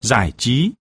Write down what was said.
giải trí.